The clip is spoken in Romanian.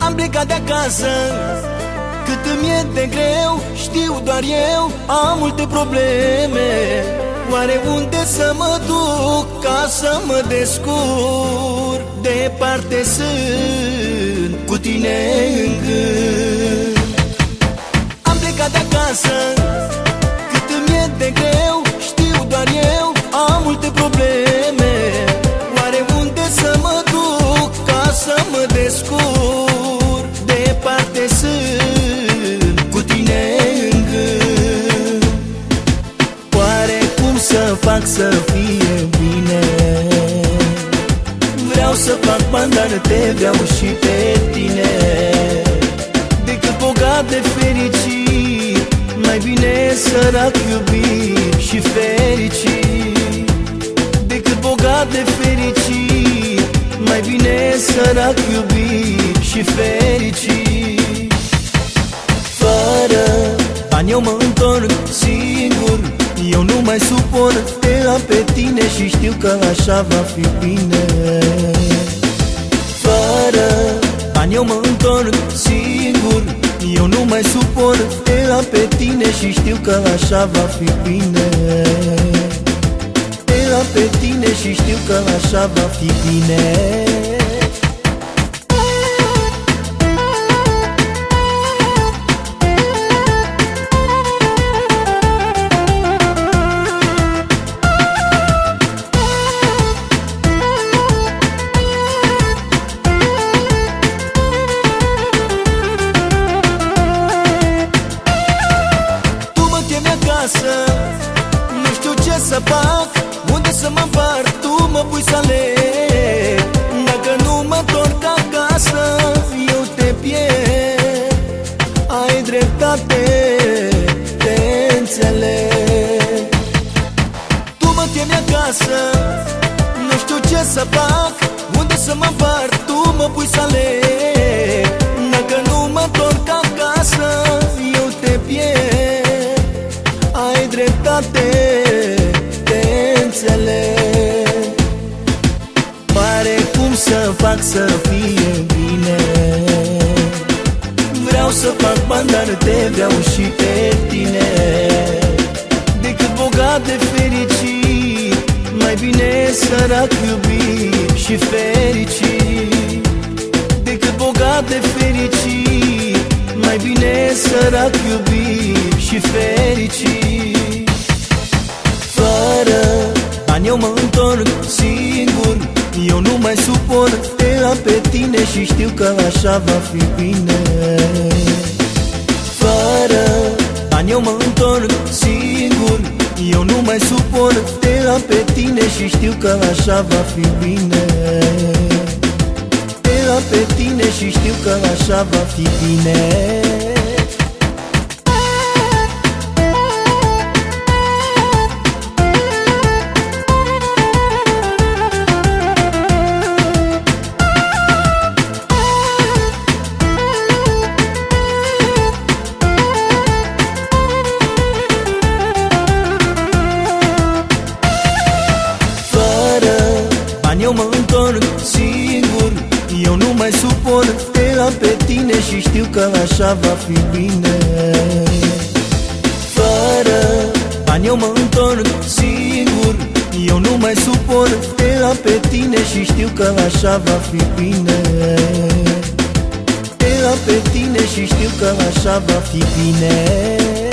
Am plecat de acasă. Cât îmi e de greu Știu doar eu Am multe probleme. Oare unde să mă duc Ca să mă descur Departe sunt Cu tine în gând. Am plecat de acasă. Cât îmi e de greu Știu doar eu Am multe probleme. Oare unde să mă duc Ca să mă descur fac să fie bine. Vreau să fac bani, dar te vreau și pe tine. Decât bogat de fericit Mai bine sărac iubit și fericit. Decât bogat de fericit Mai bine sărac iubit mai suport Te am pe tine și știu că așa va fi bine. Fără bani eu mă întorc singur Eu nu mai suport. Te am pe tine și știu că așa va fi bine. Te am pe tine și știu că așa va fi bine acasă. Nu știu ce să fac, unde să mă împart Tu mă pui să aleg. Dacă nu mă întorc acasă, eu te pierd. Ai dreptate, te înțeleg. Tu mă temi acasă, nu știu ce să fac Unde să mă împart, tu mă pui să aleg. Dacă nu mă întorc acasă, eu te pierd dreptate Te înțeleg. Pare cum să fac să fie bine. Vreau să fac bani, dar te vreau și pe tine. Decât bogat de fericit Mai bine sărac iubit și fericit. Decât bogat de fericit Mai bine sărac iubit și fericit eu mă întorc singur Eu nu mai suport Te am pe tine și știu că așa va fi bine. Fără bani eu mă întorc singur Eu nu mai suport Te am pe tine și știu că așa va fi bine. Te am pe tine și știu că așa va fi bine singur. Eu nu mai suport, te am pe tine și știu că așa va fi bine. Fără bani eu mă întorc singur. Eu nu mai suport, te am pe tine și știu că așa va fi bine. Te am pe tine și știu că așa va fi bine